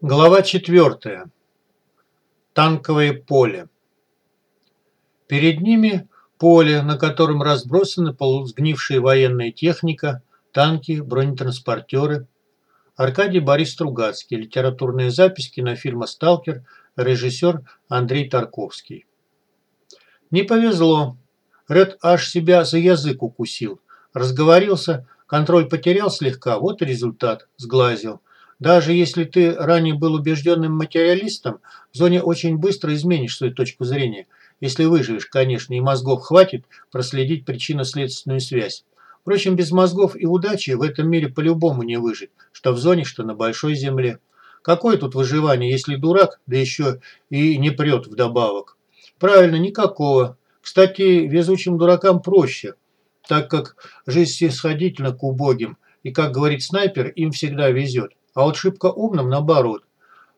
Глава 4. Танковое поле. Перед ними поле, на котором разбросаны полусгнившая военная техника, танки, бронетранспортеры. Аркадий Борис Стругацкий. Литературная запись кинофильма «Сталкер». Режиссер Андрей Тарковский. Не повезло. Ред аж себя за язык укусил. Разговорился, контроль потерял слегка, вот и результат, сглазил. Даже если ты ранее был убежденным материалистом, в зоне очень быстро изменишь свою точку зрения. Если выживешь, конечно, и мозгов хватит проследить причинно-следственную связь. Впрочем, без мозгов и удачи в этом мире по-любому не выжить, что в зоне, что на большой земле. Какое тут выживание, если дурак, да еще и не прет вдобавок? Правильно, никакого. Кстати, везучим дуракам проще, так как жизнь снисходительна к убогим, и, как говорит снайпер, им всегда везет а вот шибко умным наоборот.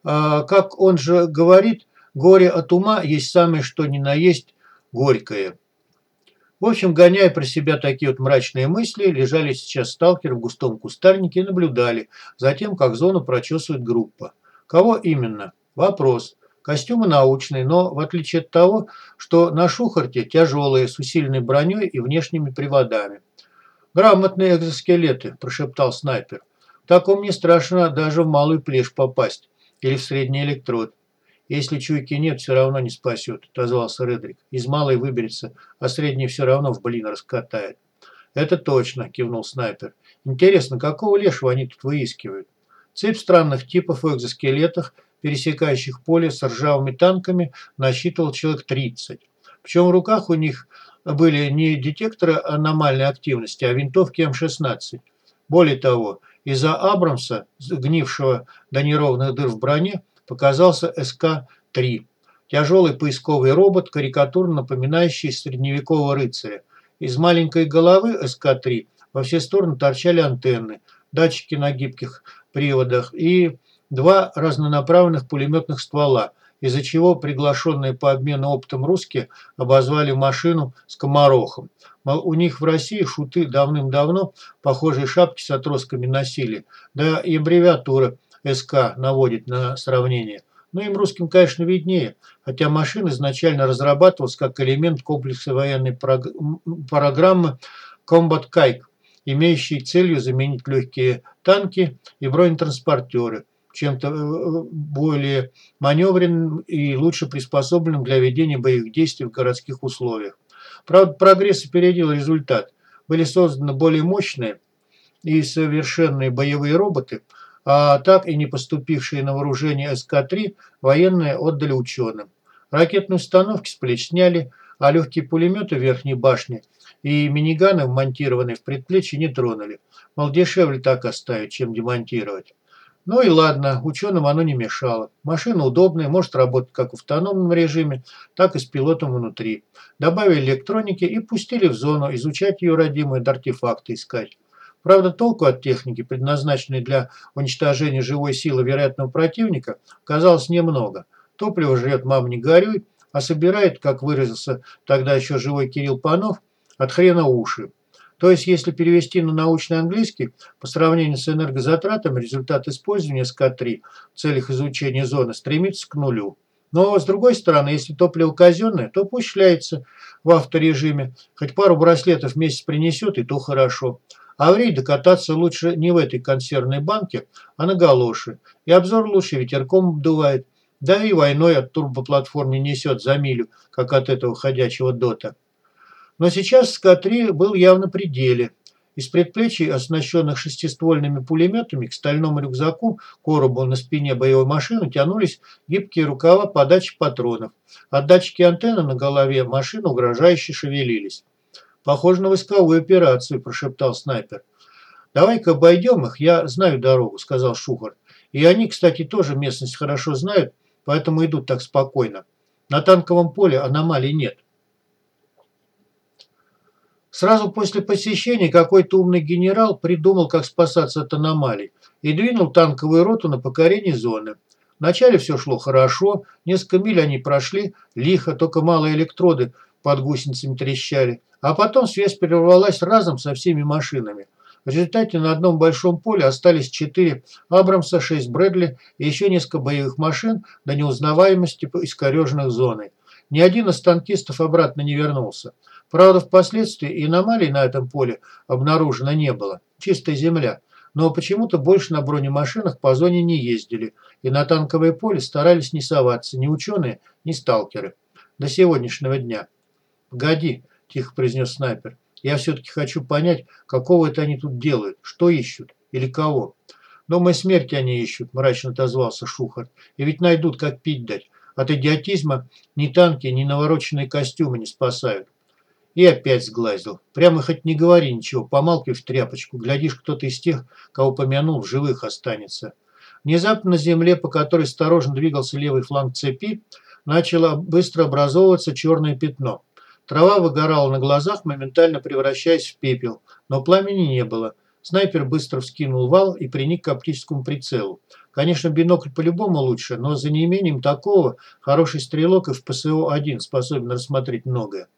А, как он же говорит, горе от ума есть самое что ни на есть горькое. В общем, гоняя про себя такие вот мрачные мысли, лежали сейчас сталкеры в густом кустарнике и наблюдали за тем, как зону прочесывает группа. Кого именно? Вопрос. Костюмы научные, но в отличие от того, что на Шухарте тяжелые, с усиленной броней и внешними приводами. «Грамотные экзоскелеты», – прошептал снайпер. Такому не страшно даже в малую плешь попасть или в средний электрод. Если чуйки нет, все равно не спасет, отозвался Редрик. Из малой выберется, а средний все равно в блин раскатает. Это точно, кивнул снайпер. Интересно, какого лешего они тут выискивают? Цепь странных типов в экзоскелетах, пересекающих поле с ржавыми танками, насчитывал человек 30. Причем в руках у них были не детекторы аномальной активности, а винтовки М-16. Более того, из-за Абрамса, гнившего до неровных дыр в броне, показался СК-3. Тяжелый поисковый робот, карикатурно напоминающий средневекового рыцаря. Из маленькой головы СК-3 во все стороны торчали антенны, датчики на гибких приводах и два разнонаправленных пулеметных ствола, из-за чего приглашенные по обмену опытом русские обозвали машину скоморохом. Мол, у них в России шуты давным-давно похожие шапки с отростками носили, да и аббревиатура СК наводит на сравнение. Но им русским, конечно, виднее, хотя машина изначально разрабатывалась как элемент комплекса военной программы Combat Kike, имеющий целью заменить легкие танки и бронетранспортеры чем-то э, э, более маневренным и лучше приспособленным для ведения боевых действий в городских условиях. Правда, прогресс опередил результат. Были созданы более мощные и совершенные боевые роботы, а так и не поступившие на вооружение СК-3 военные отдали ученым. Ракетные установки с плеч сняли, а легкие пулеметы в верхней башне и миниганы, вмонтированные в предплечье, не тронули. Мол, дешевле так оставить, чем демонтировать. Ну и ладно, ученым оно не мешало. Машина удобная, может работать как в автономном режиме, так и с пилотом внутри. Добавили электроники и пустили в зону изучать ее родимые артефакты искать. Правда, толку от техники, предназначенной для уничтожения живой силы вероятного противника, казалось немного. Топливо жрет мам не горюй, а собирает, как выразился тогда еще живой Кирилл Панов, от хрена уши. То есть, если перевести на научный английский, по сравнению с энергозатратами, результат использования СК-3 в целях изучения зоны стремится к нулю. Но, с другой стороны, если топливо казенное, то пусть шляется в авторежиме. Хоть пару браслетов в месяц принесет, и то хорошо. А в рейд докататься лучше не в этой консервной банке, а на галоши. И обзор лучше ветерком обдувает. Да и войной от турбоплатформы несет за милю, как от этого ходячего дота. Но сейчас СК-3 был явно при деле. Из предплечий, оснащенных шестиствольными пулеметами, к стальному рюкзаку, коробу на спине боевой машины тянулись гибкие рукава подачи патронов. От датчики антенны на голове машины угрожающе шевелились. «Похоже на войсковую операцию», – прошептал снайпер. «Давай-ка обойдем их, я знаю дорогу», – сказал Шухарт. «И они, кстати, тоже местность хорошо знают, поэтому идут так спокойно. На танковом поле аномалий нет». Сразу после посещения какой-то умный генерал придумал, как спасаться от аномалий, и двинул танковую роту на покорение зоны. Вначале все шло хорошо, несколько миль они прошли, лихо, только малые электроды под гусеницами трещали. А потом связь прервалась разом со всеми машинами. В результате на одном большом поле остались 4 Абрамса, 6 Брэдли и еще несколько боевых машин до неузнаваемости искореженных зоной. Ни один из танкистов обратно не вернулся. Правда, впоследствии аномалий на этом поле обнаружено не было. Чистая земля. Но почему-то больше на бронемашинах по зоне не ездили, и на танковое поле старались не соваться ни ученые, ни сталкеры. До сегодняшнего дня. «Погоди», – тихо произнес снайпер. «Я все-таки хочу понять, какого это они тут делают, что ищут или кого». «Думаю, смерти они ищут», – мрачно отозвался Шухарт. «И ведь найдут, как пить дать. От идиотизма ни танки, ни навороченные костюмы не спасают. И опять сглазил. Прямо хоть не говори ничего, помалкивай в тряпочку. Глядишь, кто-то из тех, кого помянул, в живых останется. Внезапно на земле, по которой осторожно двигался левый фланг цепи, начало быстро образовываться черное пятно. Трава выгорала на глазах, моментально превращаясь в пепел, но пламени не было. Снайпер быстро вскинул вал и приник к оптическому прицелу. Конечно, бинокль по-любому лучше, но за неимением такого хороший стрелок и в ПСО-1 способен рассмотреть многое.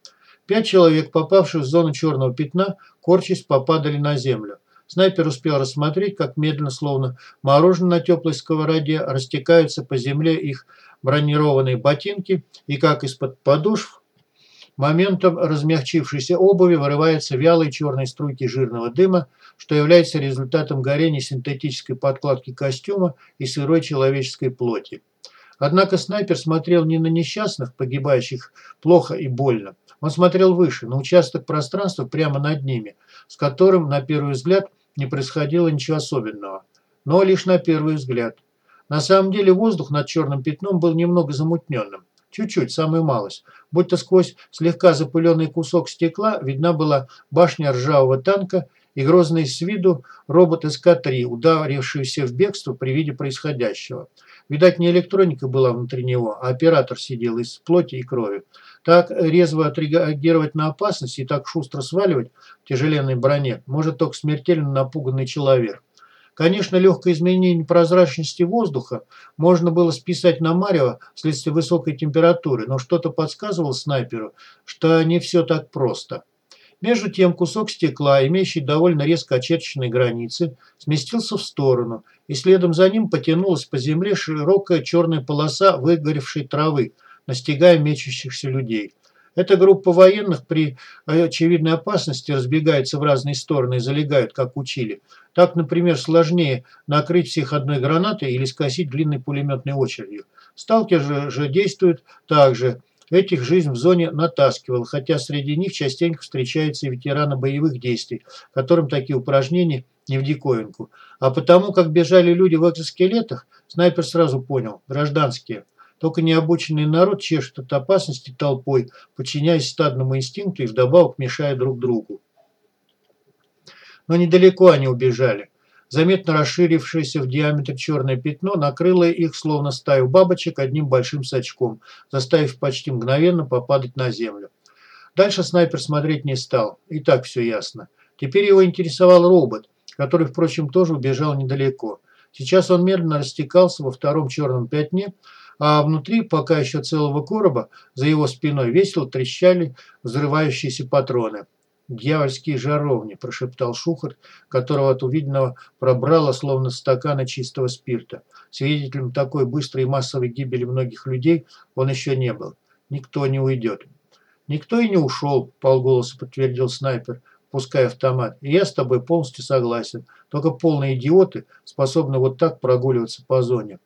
Пять человек, попавших в зону черного пятна, корчись попадали на землю. Снайпер успел рассмотреть, как медленно, словно мороженое на теплой сковороде, растекаются по земле их бронированные ботинки и как из-под подушв моментом размягчившейся обуви вырываются вялые черные струйки жирного дыма, что является результатом горения синтетической подкладки костюма и сырой человеческой плоти. Однако снайпер смотрел не на несчастных, погибающих плохо и больно. Он смотрел выше, на участок пространства прямо над ними, с которым, на первый взгляд, не происходило ничего особенного. Но лишь на первый взгляд. На самом деле воздух над черным пятном был немного замутненным. Чуть-чуть, самую малость. Будто сквозь слегка запыленный кусок стекла видна была башня ржавого танка и грозный с виду робот СК-3, ударившийся в бегство при виде происходящего. Видать, не электроника была внутри него, а оператор сидел из плоти и крови. Так резво отреагировать на опасность и так шустро сваливать в тяжеленной броне может только смертельно напуганный человек. Конечно, легкое изменение прозрачности воздуха можно было списать на Марио вследствие высокой температуры, но что-то подсказывало снайперу, что не все так просто. Между тем кусок стекла, имеющий довольно резко очерченные границы, сместился в сторону, и следом за ним потянулась по земле широкая черная полоса выгоревшей травы, настигая мечущихся людей. Эта группа военных при очевидной опасности разбегается в разные стороны и залегают, как учили. Так, например, сложнее накрыть всех одной гранатой или скосить длинной пулеметной очередью. Сталкер же, действует так же. Этих жизнь в зоне натаскивал, хотя среди них частенько встречаются и ветераны боевых действий, которым такие упражнения не в диковинку. А потому, как бежали люди в экзоскелетах, снайпер сразу понял – гражданские. Только необученный народ чешет от опасности толпой, подчиняясь стадному инстинкту и вдобавок мешая друг другу. Но недалеко они убежали. Заметно расширившееся в диаметре черное пятно накрыло их, словно стаю бабочек, одним большим сачком, заставив почти мгновенно попадать на землю. Дальше снайпер смотреть не стал. И так все ясно. Теперь его интересовал робот, который, впрочем, тоже убежал недалеко. Сейчас он медленно растекался во втором черном пятне, а внутри пока еще целого короба за его спиной весело трещали взрывающиеся патроны. «Дьявольские жаровни», – прошептал Шухарт, которого от увиденного пробрало словно стакана чистого спирта. Свидетелем такой быстрой и массовой гибели многих людей он еще не был. Никто не уйдет. «Никто и не ушел», – полголоса подтвердил снайпер, пуская автомат. «И я с тобой полностью согласен. Только полные идиоты способны вот так прогуливаться по зоне».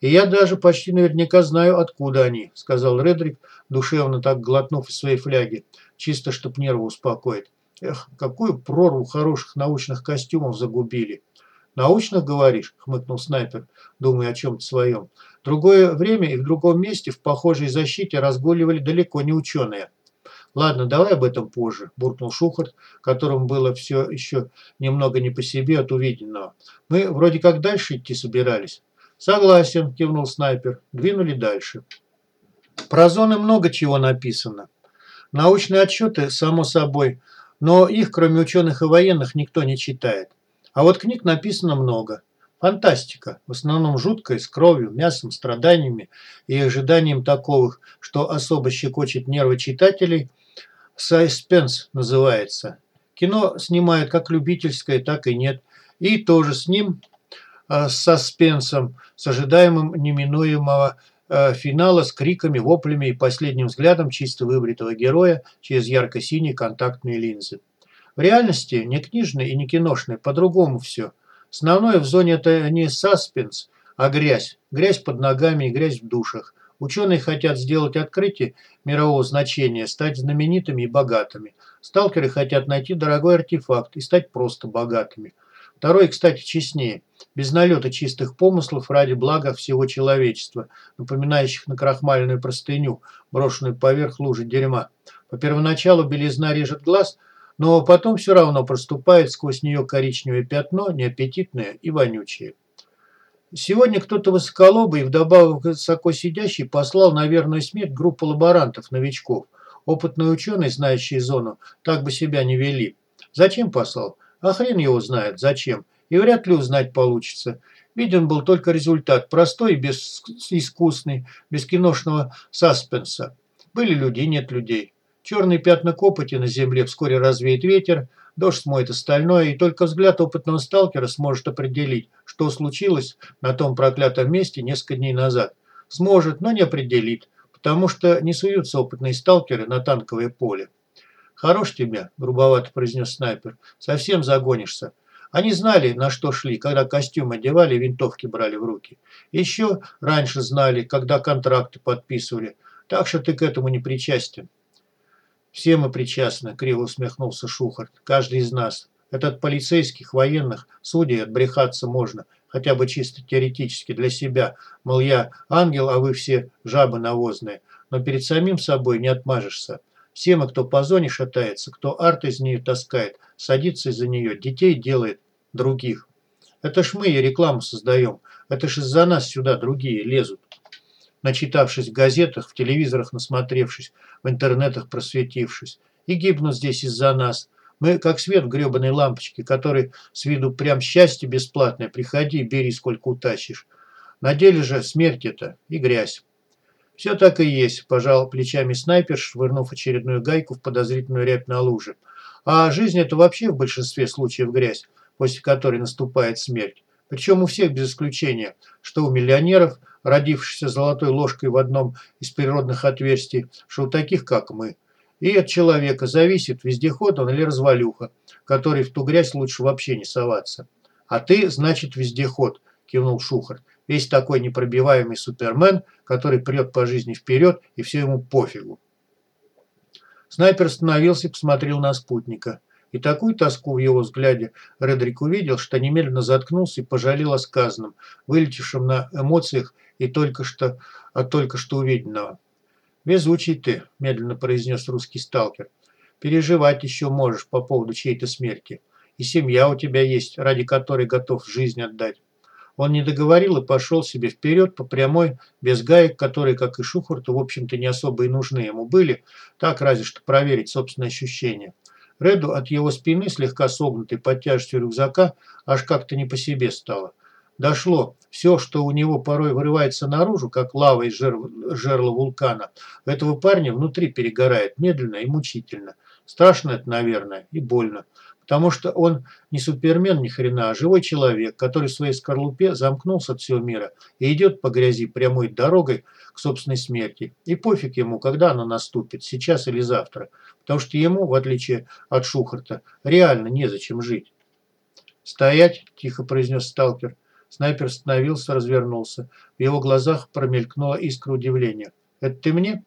«И я даже почти наверняка знаю, откуда они», – сказал Редрик, душевно так глотнув из своей фляги, чисто чтоб нервы успокоить. «Эх, какую прорву хороших научных костюмов загубили!» «Научных, говоришь?» – хмыкнул снайпер, думая о чем-то своем. «Другое время и в другом месте в похожей защите разгуливали далеко не ученые». «Ладно, давай об этом позже», – буркнул Шухарт, которому было все еще немного не по себе от увиденного. «Мы вроде как дальше идти собирались». «Согласен», – кивнул снайпер. Двинули дальше. Про зоны много чего написано. Научные отчеты, само собой, но их, кроме ученых и военных, никто не читает. А вот книг написано много. Фантастика, в основном жуткая, с кровью, мясом, страданиями и ожиданием таковых, что особо щекочет нервы читателей. Сайспенс называется. Кино снимают как любительское, так и нет. И тоже с ним, э, с саспенсом, с ожидаемым неминуемого финала, с криками, воплями и последним взглядом чисто выбритого героя через ярко-синие контактные линзы. В реальности, не книжной и не киношной, по-другому все. Основное в зоне это не саспенс, а грязь. Грязь под ногами и грязь в душах. Ученые хотят сделать открытие мирового значения, стать знаменитыми и богатыми. Сталкеры хотят найти дорогой артефакт и стать просто богатыми. Второй, кстати, честнее. Без налета чистых помыслов ради блага всего человечества, напоминающих на крахмальную простыню, брошенную поверх лужи дерьма. По первоначалу белизна режет глаз, но потом все равно проступает сквозь нее коричневое пятно, неаппетитное и вонючее. Сегодня кто-то высоколобый и вдобавок высоко сидящий послал на верную смерть группу лаборантов-новичков. Опытные ученые, знающие зону, так бы себя не вели. Зачем послал? А хрен его знает, зачем. И вряд ли узнать получится. Виден был только результат, простой и безыскусный, без киношного саспенса. Были люди, нет людей. Черные пятна копоти на земле вскоре развеет ветер, Дождь смоет остальное, и только взгляд опытного сталкера сможет определить, что случилось на том проклятом месте несколько дней назад. Сможет, но не определит, потому что не суются опытные сталкеры на танковое поле. «Хорош тебя», – грубовато произнес снайпер, – «совсем загонишься». Они знали, на что шли, когда костюм одевали винтовки брали в руки. Еще раньше знали, когда контракты подписывали. Так что ты к этому не причастен. «Все мы причастны», – криво усмехнулся Шухарт. «Каждый из нас. Этот полицейских, военных, судей отбрехаться можно, хотя бы чисто теоретически для себя. Мол, я ангел, а вы все жабы навозные. Но перед самим собой не отмажешься. Все мы, кто по зоне шатается, кто арт из нее таскает, садится из-за нее, детей делает других. Это ж мы и рекламу создаем. Это ж из-за нас сюда другие лезут начитавшись в газетах, в телевизорах насмотревшись, в интернетах просветившись. И гибнут здесь из-за нас. Мы как свет в гребаной лампочке, который с виду прям счастье бесплатное. Приходи, бери, сколько утащишь. На деле же смерть это и грязь. Все так и есть, пожал плечами снайпер, швырнув очередную гайку в подозрительную рябь на луже. А жизнь это вообще в большинстве случаев грязь, после которой наступает смерть. Причем у всех без исключения, что у миллионеров – родившийся золотой ложкой в одном из природных отверстий, что у таких, как мы. И от человека зависит, вездеход он или развалюха, который в ту грязь лучше вообще не соваться. А ты, значит, вездеход, кивнул Шухарт. Весь такой непробиваемый супермен, который прет по жизни вперед и все ему пофигу. Снайпер остановился и посмотрел на спутника. И такую тоску в его взгляде Редрик увидел, что немедленно заткнулся и пожалел о сказанном, вылетевшем на эмоциях и только что от только что увиденного. «Везучий ты», – медленно произнес русский сталкер. «Переживать еще можешь по поводу чьей-то смерти. И семья у тебя есть, ради которой готов жизнь отдать». Он не договорил и пошел себе вперед по прямой, без гаек, которые, как и Шухарту, в общем-то не особо и нужны ему были, так разве что проверить собственные ощущения. Реду от его спины, слегка согнутой под тяжестью рюкзака, аж как-то не по себе стало. Дошло. Все, что у него порой вырывается наружу, как лава из жерла вулкана, у этого парня внутри перегорает медленно и мучительно. Страшно это, наверное, и больно. Потому что он не супермен ни хрена, а живой человек, который в своей скорлупе замкнулся от всего мира и идет по грязи прямой дорогой к собственной смерти. И пофиг ему, когда она наступит, сейчас или завтра. Потому что ему, в отличие от Шухарта, реально незачем жить. «Стоять!» – тихо произнес сталкер. Снайпер остановился, развернулся. В его глазах промелькнула искра удивления. «Это ты мне?»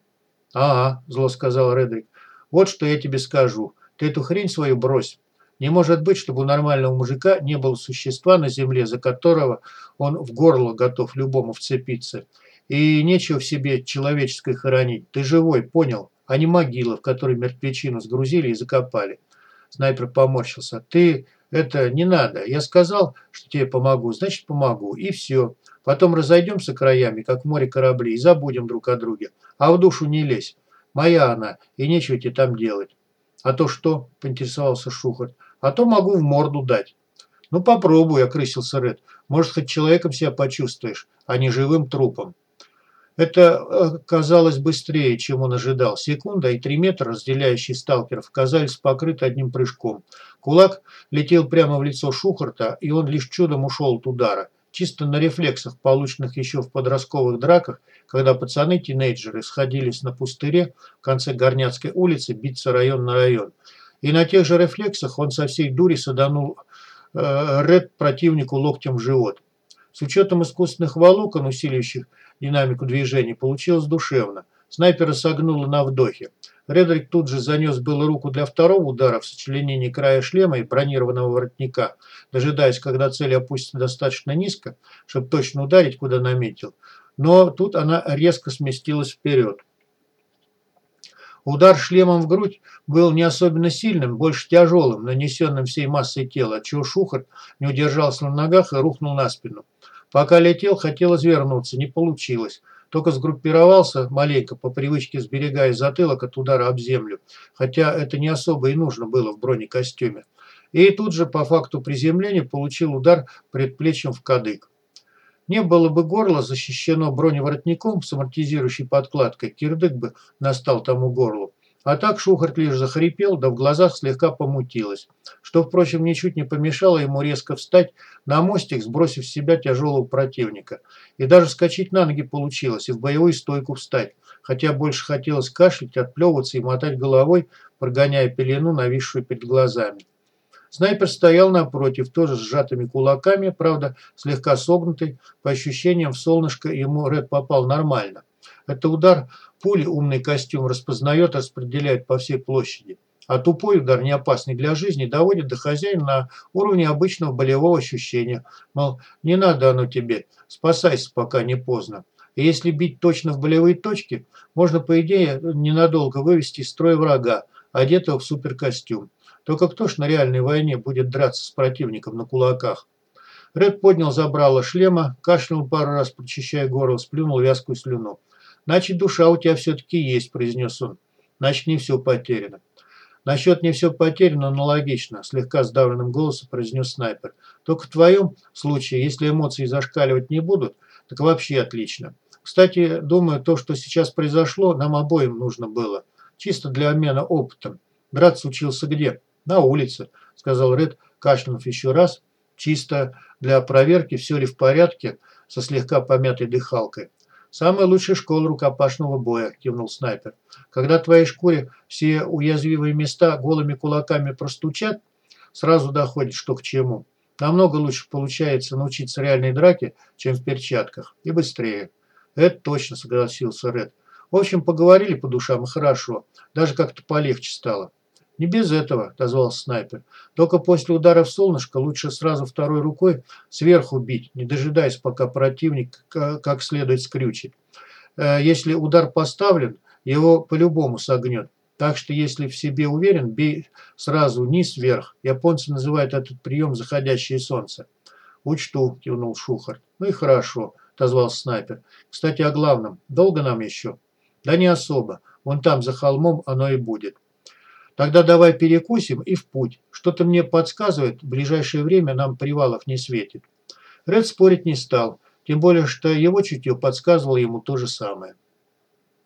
«Ага», – зло сказал Редрик. «Вот что я тебе скажу. Ты эту хрень свою брось. Не может быть, чтобы у нормального мужика не было существа на земле, за которого он в горло готов любому вцепиться. И нечего в себе человеческое хоронить. Ты живой, понял? А не могила, в которой мертвечину сгрузили и закопали. Снайпер поморщился. Ты это не надо. Я сказал, что тебе помогу, значит помогу. И все. Потом разойдемся краями, как в море кораблей, и забудем друг о друге. А в душу не лезь. Моя она, и нечего тебе там делать. А то что? Поинтересовался Шухарт. А то могу в морду дать. Ну попробуй, окрысился Ред. Может, хоть человеком себя почувствуешь, а не живым трупом. Это э, казалось быстрее, чем он ожидал. Секунда и три метра, разделяющие сталкеров, казались покрыты одним прыжком. Кулак летел прямо в лицо Шухарта, и он лишь чудом ушел от удара. Чисто на рефлексах, полученных еще в подростковых драках, когда пацаны-тинейджеры сходились на пустыре в конце Горняцкой улицы биться район на район. И на тех же рефлексах он со всей дури саданул э, Ред противнику локтем в живот. С учетом искусственных волокон, усиливающих динамику движения, получилось душевно. Снайпера согнуло на вдохе. Редрик тут же занес было руку для второго удара в сочленении края шлема и бронированного воротника, дожидаясь, когда цель опустится достаточно низко, чтобы точно ударить, куда наметил. Но тут она резко сместилась вперед. Удар шлемом в грудь был не особенно сильным, больше тяжелым, нанесенным всей массой тела, отчего Шухарт не удержался на ногах и рухнул на спину. Пока летел, хотел извернуться, не получилось. Только сгруппировался маленько, по привычке сберегая затылок от удара об землю, хотя это не особо и нужно было в бронекостюме. И тут же по факту приземления получил удар предплечьем в кадык. Не было бы горло защищено броневоротником с амортизирующей подкладкой, кирдык бы настал тому горлу. А так Шухарт лишь захрипел, да в глазах слегка помутилось, что, впрочем, ничуть не помешало ему резко встать на мостик, сбросив с себя тяжелого противника. И даже скачать на ноги получилось, и в боевую стойку встать, хотя больше хотелось кашлять, отплевываться и мотать головой, прогоняя пелену, нависшую перед глазами. Снайпер стоял напротив, тоже с сжатыми кулаками, правда, слегка согнутый. По ощущениям, в солнышко ему Ред попал нормально. Это удар пули умный костюм распознает, распределяет по всей площади. А тупой удар, не опасный для жизни, доводит до хозяина на уровне обычного болевого ощущения. Мол, не надо оно тебе, спасайся, пока не поздно. И если бить точно в болевые точки, можно, по идее, ненадолго вывести из строя врага, одетого в суперкостюм. Только кто ж на реальной войне будет драться с противником на кулаках? Ред поднял забрало шлема, кашлянул пару раз, прочищая горло, сплюнул вязкую слюну. «Значит, душа у тебя все-таки есть», – произнес он. «Значит, не все потеряно». «Насчет не все потеряно, но логично», – слегка сдавленным голосом произнес снайпер. «Только в твоем случае, если эмоции зашкаливать не будут, так вообще отлично. Кстати, думаю, то, что сейчас произошло, нам обоим нужно было. Чисто для обмена опытом. Брат учился где?» «На улице», – сказал Ред, кашлянув еще раз. «Чисто для проверки, все ли в порядке», со слегка помятой дыхалкой. «Самая лучшая школа рукопашного боя», – кивнул снайпер. «Когда твоей шкуре все уязвимые места голыми кулаками простучат, сразу доходит, что к чему. Намного лучше получается научиться реальной драке, чем в перчатках. И быстрее». «Это точно», – согласился Ред. «В общем, поговорили по душам и хорошо. Даже как-то полегче стало». «Не без этого», – отозвался снайпер. «Только после удара в солнышко лучше сразу второй рукой сверху бить, не дожидаясь, пока противник как следует скрючит. Э, если удар поставлен, его по-любому согнет. Так что, если в себе уверен, бей сразу низ-вверх. Японцы называют этот прием «заходящее солнце». «Учту», – кивнул Шухарт. «Ну и хорошо», – отозвался снайпер. «Кстати, о главном. Долго нам еще?» «Да не особо. Вон там, за холмом, оно и будет». Тогда давай перекусим и в путь. Что-то мне подсказывает, в ближайшее время нам привалов не светит. Ред спорить не стал, тем более, что его чутье подсказывало ему то же самое.